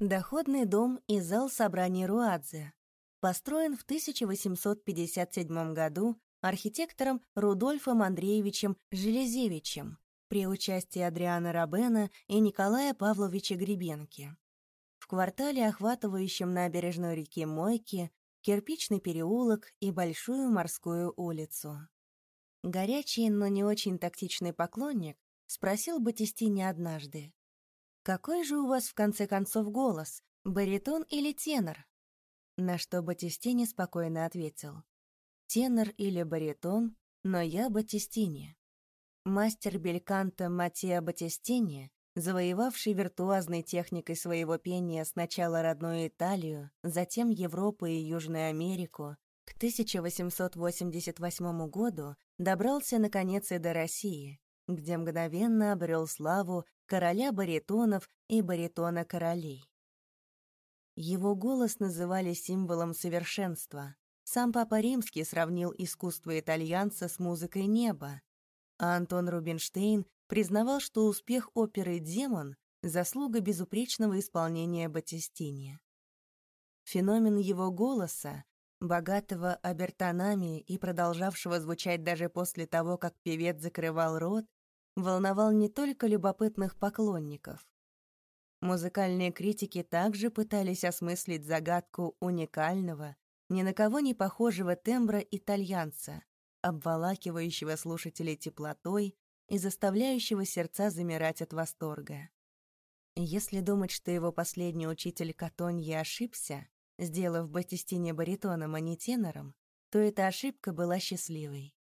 Доходный дом и зал собраний Руадзе. Построен в 1857 году архитектором Рудольфом Андреевичем Железевичем при участии Адриана Рабена и Николая Павловича Гребенки. В квартале, охватывающем набережную реки Мойки, кирпичный переулок и Большую морскую улицу. Горячий, но не очень тактичный поклонник спросил Батистини однажды, «Какой же у вас, в конце концов, голос, баритон или тенор?» На что Батистини спокойно ответил, «Тенор или баритон, но я Батистини». Мастер бельканта Матиа Батистини, завоевавший виртуозной техникой своего пения сначала родную Италию, затем Европу и Южную Америку, к 1888 году добрался наконец и до России, где мгновенно обрел славу короля баритонов и баритона королей. Его голос называли символом совершенства. Сам Папа Римский сравнил искусство итальянца с музыкой неба, а Антон Рубинштейн признавал, что успех оперы «Демон» — заслуга безупречного исполнения Батистини. Феномен его голоса, богатого обертонами и продолжавшего звучать даже после того, как певец закрывал рот, волновал не только любопытных поклонников. Музыкальные критики также пытались осмыслить загадку уникального, ни на кого не похожего тембра итальянца, обволакивающего слушателей теплотой и заставляющего сердца замирать от восторга. Если думать, что его последний учитель Катонье ошибся, сделав Батистине баритоном, а не тенором, то эта ошибка была счастливой.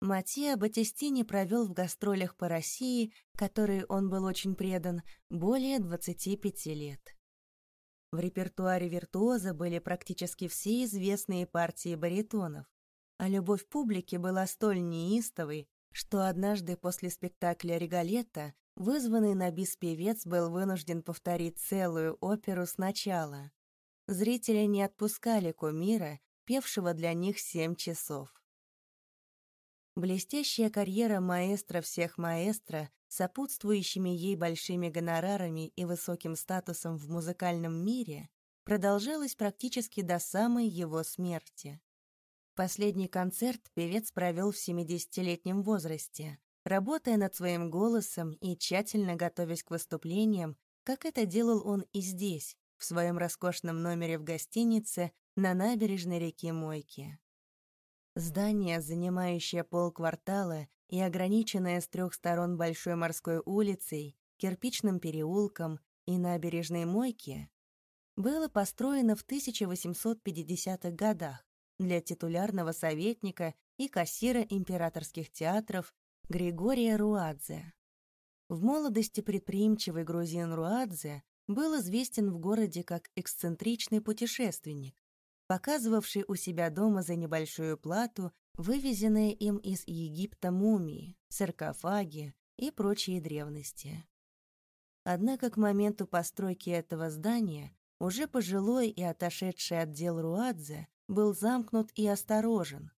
Матиа Батистини провел в гастролях по России, которой он был очень предан, более 25 лет. В репертуаре виртуоза были практически все известные партии баритонов, а любовь публики была столь неистовой, что однажды после спектакля «Регалетта» вызванный на бис певец был вынужден повторить целую оперу сначала. Зрители не отпускали кумира, певшего для них семь часов. Блестящая карьера маэстро всех маэстро, сопутствующими ей большими гонорарами и высоким статусом в музыкальном мире, продолжалась практически до самой его смерти. Последний концерт певец провел в 70-летнем возрасте, работая над своим голосом и тщательно готовясь к выступлениям, как это делал он и здесь, в своем роскошном номере в гостинице на набережной реки Мойки. Здание, занимающее полквартала и ограниченное с трех сторон большой морской улицей, кирпичным переулком и набережной Мойки, было построено в 1850-х годах для титулярного советника и кассира императорских театров Григория Руадзе. В молодости предприимчивый грузин Руадзе был известен в городе как эксцентричный путешественник, показывавший у себя дома за небольшую плату вывезенные им из Египта мумии, саркофаги и прочие древности. Однако к моменту постройки этого здания уже пожилой и отошедший отдел Руадзе был замкнут и осторожен,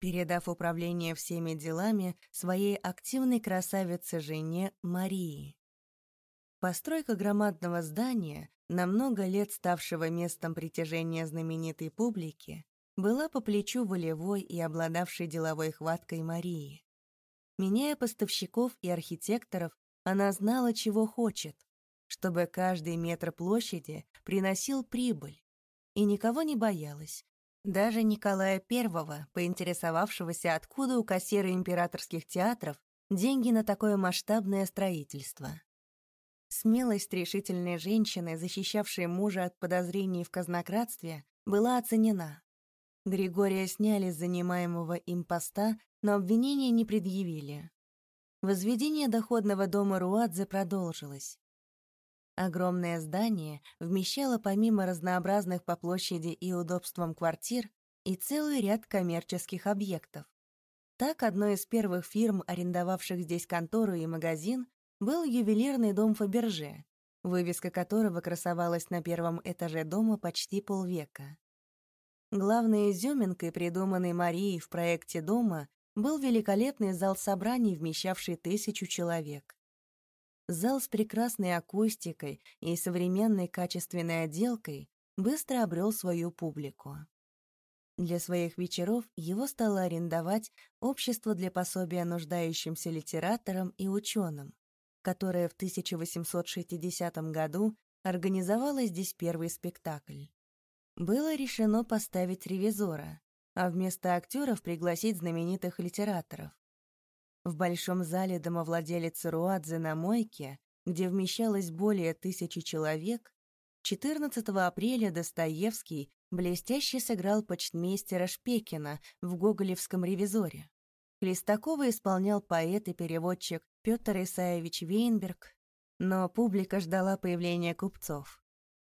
передав управление всеми делами своей активной красавице-жене Марии. Постройка громадного здания на много лет ставшего местом притяжения знаменитой публики, была по плечу волевой и обладавшей деловой хваткой Марии. Меняя поставщиков и архитекторов, она знала, чего хочет, чтобы каждый метр площади приносил прибыль, и никого не боялась, даже Николая I, поинтересовавшегося, откуда у кассира императорских театров деньги на такое масштабное строительство. Смелость решительной женщины, защищавшей мужа от подозрений в казнократстве, была оценена. Григория сняли с занимаемого им поста, но обвинения не предъявили. Возведение доходного дома Руадзе продолжилось. Огромное здание вмещало помимо разнообразных по площади и удобствам квартир и целый ряд коммерческих объектов. Так, одной из первых фирм, арендовавших здесь контору и магазин, был ювелирный дом Фаберже, вывеска которого красовалась на первом этаже дома почти полвека. Главной изюминкой, придуманной Марией в проекте дома, был великолепный зал собраний, вмещавший тысячу человек. зал с прекрасной акустикой и современной качественной отделкой быстро обрел свою публику. Для своих вечеров его стало арендовать Общество для пособия нуждающимся литераторам и ученым, которое в 1860 году организовало здесь первый спектакль. Было решено поставить ревизора, а вместо актеров пригласить знаменитых литераторов. В большом зале домовладелицы Руадзе на Мойке, где вмещалось более тысячи человек, 14 апреля Достоевский блестяще сыграл почтмейстера Шпекина в гоголевском «Ревизоре». Хлестакова исполнял поэт и переводчик Петр Исаевич Вейнберг, но публика ждала появления купцов.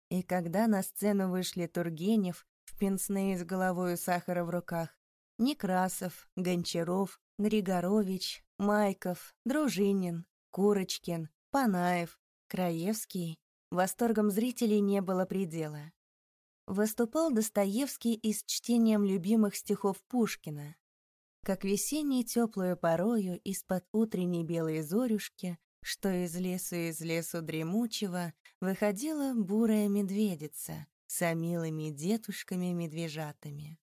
И когда на сцену вышли Тургенев в пенсне с головой сахара в руках, Некрасов, Гончаров, Григорович, Майков, Дружинин, Курочкин, Панаев, Краевский, восторгом зрителей не было предела. Выступал Достоевский и с чтением любимых стихов Пушкина. Как весенней теплую порою из-под утренней белой зорюшки, что из лесу из лесу дремучего выходила бурая медведица с милыми детушками-медвежатами.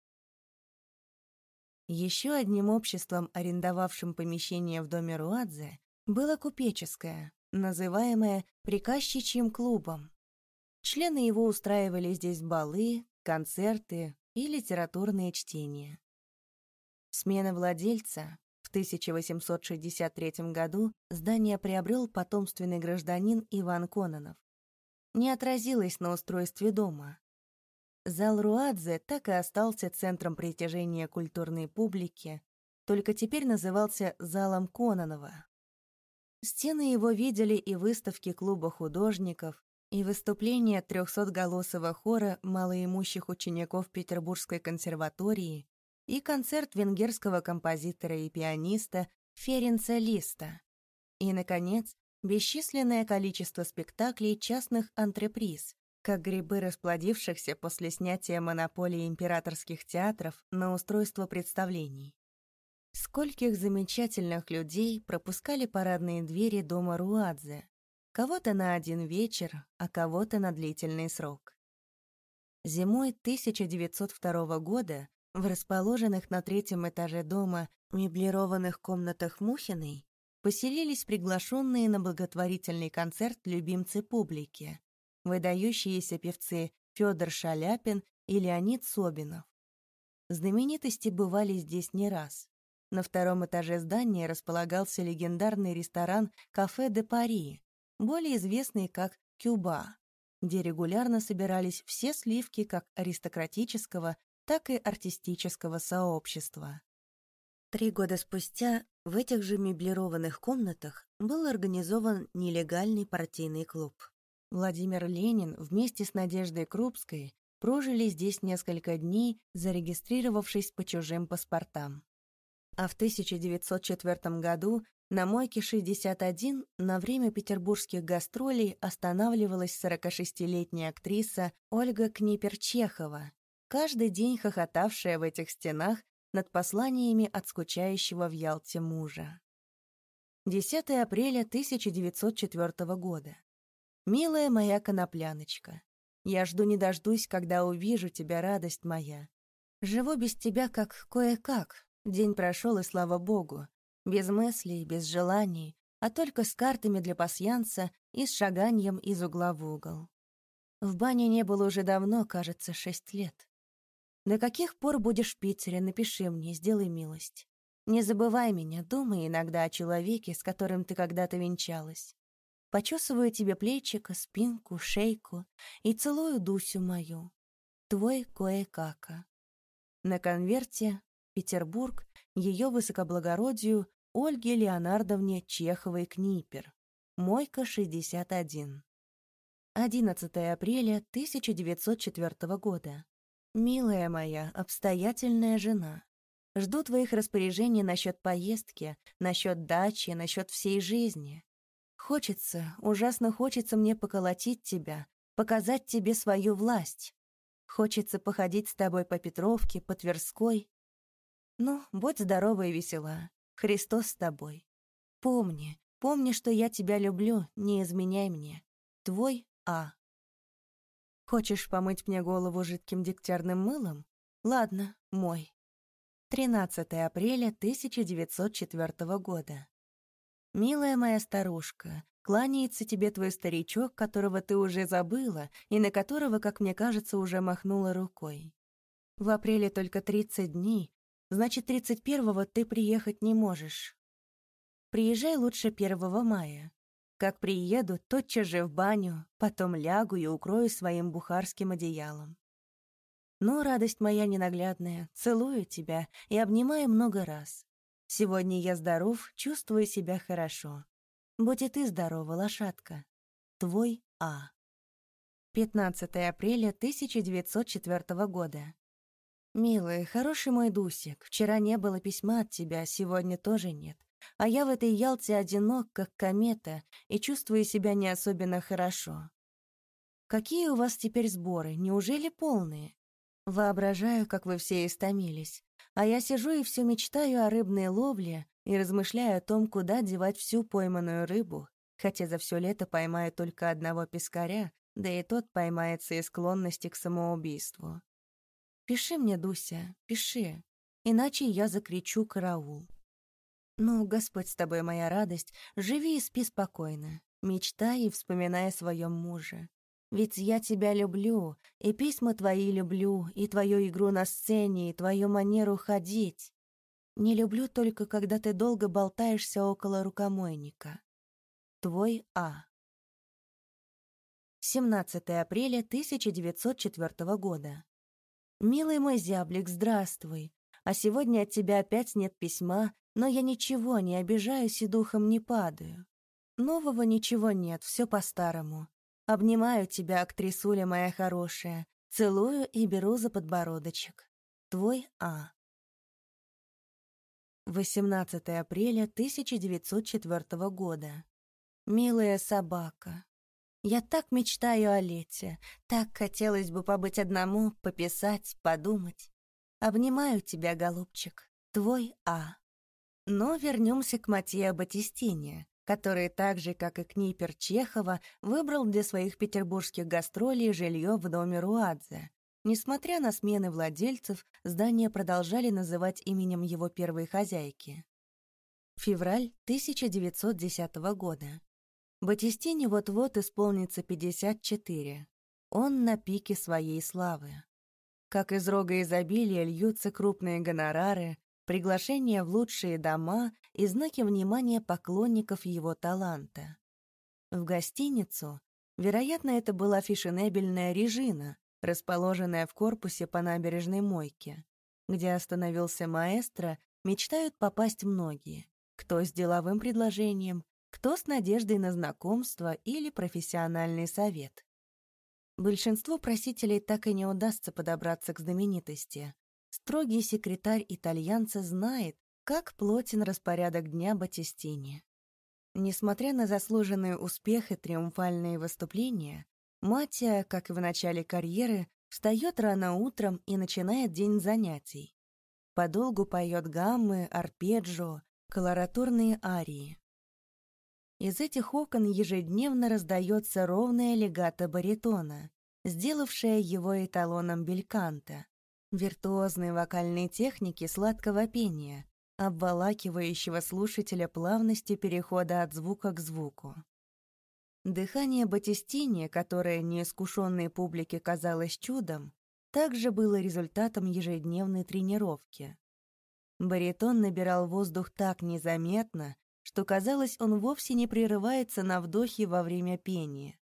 Еще одним обществом, арендовавшим помещение в доме Руадзе, было купеческое, называемое приказчичьим клубом. Члены его устраивали здесь балы, концерты и литературные чтения. Смена владельца в 1863 году здание приобрел потомственный гражданин Иван Кононов. Не отразилось на устройстве дома. Зал Руадзе так и остался центром притяжения культурной публики, только теперь назывался залом Кононова. Стены его видели и выставки клуба художников, и выступления трехсотголосого хора малоимущих учеников Петербургской консерватории, и концерт венгерского композитора и пианиста Ференца Листа. И, наконец, бесчисленное количество спектаклей частных антреприз, как грибы расплодившихся после снятия монополии императорских театров на устройство представлений. Скольких замечательных людей пропускали парадные двери дома Руадзе. Кого-то на один вечер, а кого-то на длительный срок. Зимой 1902 года в расположенных на третьем этаже дома меблированных комнатах Мухиной поселились приглашенные на благотворительный концерт любимцы публики, выдающиеся певцы Федор Шаляпин и Леонид Собинов. Знаменитости бывали здесь не раз. На втором этаже здания располагался легендарный ресторан «Кафе де Пари», более известный как «Кюба», где регулярно собирались все сливки как аристократического, так и артистического сообщества. Три года спустя в этих же меблированных комнатах был организован нелегальный партийный клуб. Владимир Ленин вместе с Надеждой Крупской прожили здесь несколько дней, зарегистрировавшись по чужим паспортам а в 1904 году на мойке 61 на время петербургских гастролей останавливалась 46-летняя актриса Ольга Книпер-Чехова, каждый день хохотавшая в этих стенах над посланиями от скучающего в Ялте мужа. 10 апреля 1904 года. «Милая моя конопляночка, я жду не дождусь, когда увижу тебя, радость моя. Живу без тебя как кое-как, День прошел, и слава богу. Без мыслей, без желаний, а только с картами для пасьянса и с шаганием из угла в угол. В бане не было уже давно, кажется, шесть лет. До каких пор будешь в Питере, напиши мне, сделай милость. Не забывай меня, думай иногда о человеке, с которым ты когда-то венчалась. Почесываю тебе плечико, спинку, шейку и целую Дусю мою. Твой кое-кака. На конверте Петербург, ее высокоблагородию Ольге Леонардовне Чеховой-Книпер. Мойка, 61. 11 апреля 1904 года. «Милая моя, обстоятельная жена, жду твоих распоряжений насчет поездки, насчет дачи, насчет всей жизни. Хочется, ужасно хочется мне поколотить тебя, показать тебе свою власть. Хочется походить с тобой по Петровке, по Тверской, ну, будь здорова и весела. Христос с тобой. Помни, Помни, что я тебя люблю, не изменяй мне. Твой А. Хочешь помыть мне голову жидким дегтярным мылом? Ладно, мой. 13 апреля 1904 года. Милая моя старушка, кланяется тебе твой старичок, которого ты уже забыла и на которого, как мне кажется, уже махнула рукой. В апреле только 30 дней, значит, 31-го ты приехать не можешь. Приезжай лучше 1 мая. Как приеду, тотчас же в баню, потом лягу и укрою своим бухарским одеялом. Ну, радость моя ненаглядная, целую тебя и обнимаю много раз. Сегодня я здоров, чувствую себя хорошо. Будь и ты здорова, лошадка. Твой А. 15 апреля 1904 года. «Милый, хороший мой Дусик, вчера не было письма от тебя, сегодня тоже нет. А я в этой Ялте одинок, как комета, и чувствую себя не особенно хорошо. Какие у вас теперь сборы, неужели полные? Воображаю, как вы все истомились. А я сижу и все мечтаю о рыбной ловле и размышляю о том, куда девать всю пойманную рыбу, хотя за все лето поймаю только одного пескаря, да и тот поймается из склонности к самоубийству. Пиши мне, Дуся, пиши, иначе я закричу караул. Ну, Господь с тобой, моя радость, живи и спи спокойно, мечтай и вспоминай о своем муже. Ведь я тебя люблю, и письма твои люблю, и твою игру на сцене, и твою манеру ходить. Не люблю только, когда ты долго болтаешься около рукомойника. Твой А. 17 апреля 1904 года. Милый мой зяблик, здравствуй. А сегодня от тебя опять нет письма, но я ничего не обижаюсь и духом не падаю. Нового ничего нет, все по-старому. Обнимаю тебя, актрисуля моя хорошая, целую и беру за подбородочек. Твой А. 18 апреля 1904 года. Милая собака. Я так мечтаю о лете, так хотелось бы побыть одному, пописать, подумать. Обнимаю тебя, голубчик, твой А. Но вернемся к Матье Батистине, который так же, как и Книпер Чехова, выбрал для своих петербургских гастролей жилье в доме Руадзе. Несмотря на смены владельцев, здание продолжали называть именем его первой хозяйки. Февраль 1910 года. Батистине вот-вот исполнится 54. Он на пике своей славы. Как из рога изобилия льются крупные гонорары, приглашения в лучшие дома и знаки внимания поклонников его таланта. В гостиницу, вероятно, это была фешенебельная Режина, расположенная в корпусе по набережной Мойке, где остановился маэстро, мечтают попасть многие, кто с деловым предложением, кто с надеждой на знакомство или профессиональный совет. Большинству просителей так и не удастся подобраться к знаменитости, Строгий секретарь итальянца знает, как плотен распорядок дня Батистини. Несмотря на заслуженный успех и триумфальные выступления, Матия, как и в начале карьеры, встает рано утром и начинает день занятий. Подолгу поет гаммы, арпеджио, колоратурные арии. Из этих окон ежедневно раздается ровная легата баритона, сделавшая его эталоном бельканта, виртуозной вокальной техники сладкого пения, обволакивающего слушателя плавностью перехода от звука к звуку. Дыхание Батистини, которое неискушенной публике казалось чудом, также было результатом ежедневной тренировки. Баритон набирал воздух так незаметно, что казалось, он вовсе не прерывается на вдохе во время пения.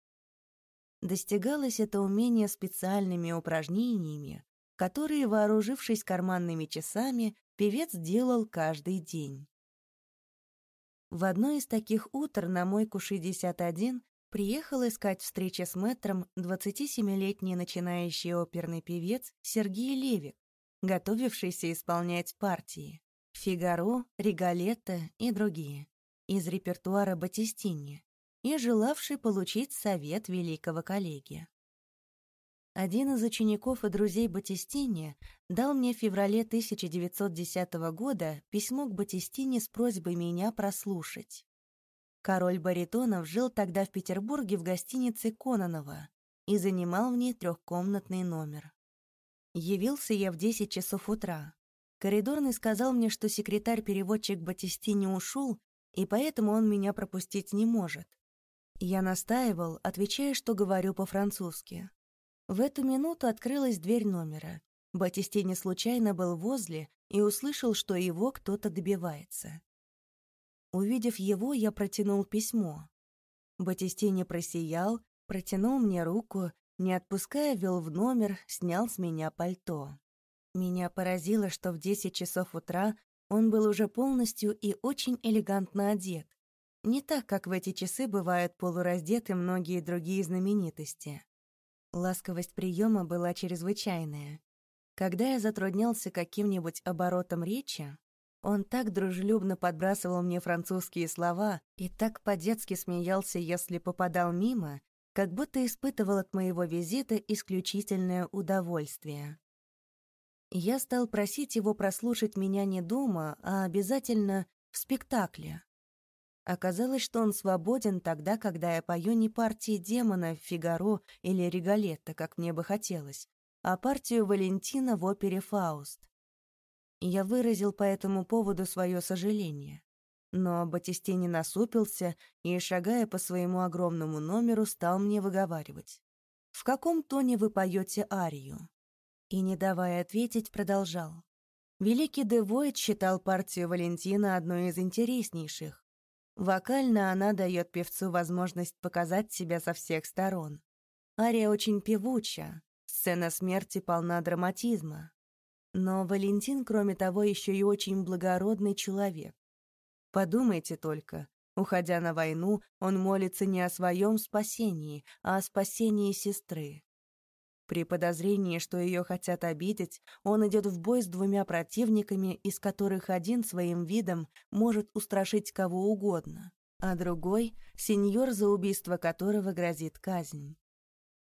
Достигалось это умение специальными упражнениями, которые, вооружившись карманными часами, певец делал каждый день. В одно из таких утр на мойку 61 приехал искать встречи с мэтром 27-летний начинающий оперный певец Сергей Левик, готовившийся исполнять партии «Фигаро», «Риголетто» и другие из репертуара Батистини и желавший получить совет великого коллеги. Один из учеников и друзей Батистини дал мне в феврале 1910 года письмо к Батистине с просьбой меня прослушать. Король баритонов жил тогда в Петербурге в гостинице Кононова и занимал в ней трехкомнатный номер. Явился я в 10 часов утра. Коридорный сказал мне, что секретарь-переводчик Батистини ушел, и поэтому он меня пропустить не может. Я настаивал, отвечая, что говорю по-французски. В эту минуту открылась дверь номера. Батистини случайно был возле и услышал, что его кто-то добивается. Увидев его, я протянул письмо. Батистини просиял, протянул мне руку, не отпуская, вел в номер, снял с меня пальто. Меня поразило, что в 10 часов утра он был уже полностью и очень элегантно одет. Не так, как в эти часы бывают полураздеты многие другие знаменитости. Ласковость приема была чрезвычайная. Когда я затруднялся каким-нибудь оборотом речи, он так дружелюбно подбрасывал мне французские слова и так по-детски смеялся, если попадал мимо, как будто испытывал от моего визита исключительное удовольствие. Я стал просить его прослушать меня не дома, а обязательно в спектакле. Оказалось, что он свободен тогда, когда я пою не партии демона «Фигаро» или «Риголетто», как мне бы хотелось, а партию Валентина в опере «Фауст». Я выразил по этому поводу свое сожаление. Но Батистини насупился и, шагая по своему огромному номеру, стал мне выговаривать. «В каком тоне вы поете арию?» И, не давая ответить, продолжал. Великий Девойт считал партию Валентина одной из интереснейших. Вокально она дает певцу возможность показать себя со всех сторон. Ария очень певуча, сцена смерти полна драматизма. Но Валентин, кроме того, еще и очень благородный человек. Подумайте только, уходя на войну, он молится не о своем спасении, а о спасении сестры. При подозрении, что ее хотят обидеть, он идет в бой с двумя противниками, из которых один своим видом может устрашить кого угодно, а другой — сеньор, за убийство которого грозит казнь.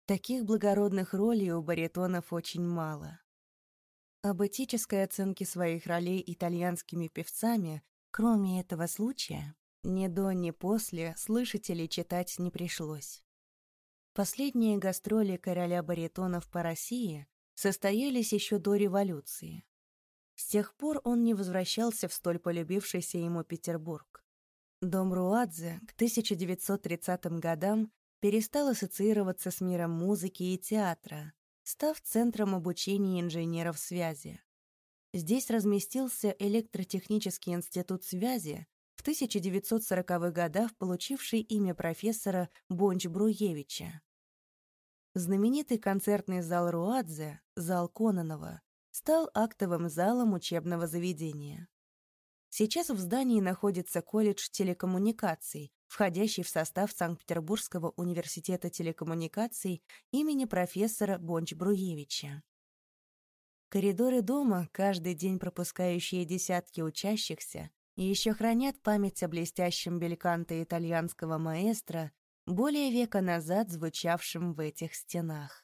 Таких благородных ролей у баритонов очень мало. Об этической оценке своих ролей итальянскими певцами, кроме этого случая, ни до, ни после слышать или читать не пришлось. Последние гастроли короля баритонов по России состоялись еще до революции. С тех пор он не возвращался в столь полюбившийся ему Петербург. Дом Руадзе к 1930 годам перестал ассоциироваться с миром музыки и театра, став центром обучения инженеров связи. Здесь разместился электротехнический институт связи, в 1940-х годах получивший имя профессора Бонч-Бруевича. Знаменитый концертный зал Руадзе, зал Кононова, стал актовым залом учебного заведения. Сейчас в здании находится колледж телекоммуникаций, входящий в состав Санкт-Петербургского университета телекоммуникаций имени профессора Бонч-Бруевича. Коридоры дома, каждый день пропускающие десятки учащихся, и еще хранят память о блестящем бельканто итальянского маэстро, более века назад звучавшем в этих стенах.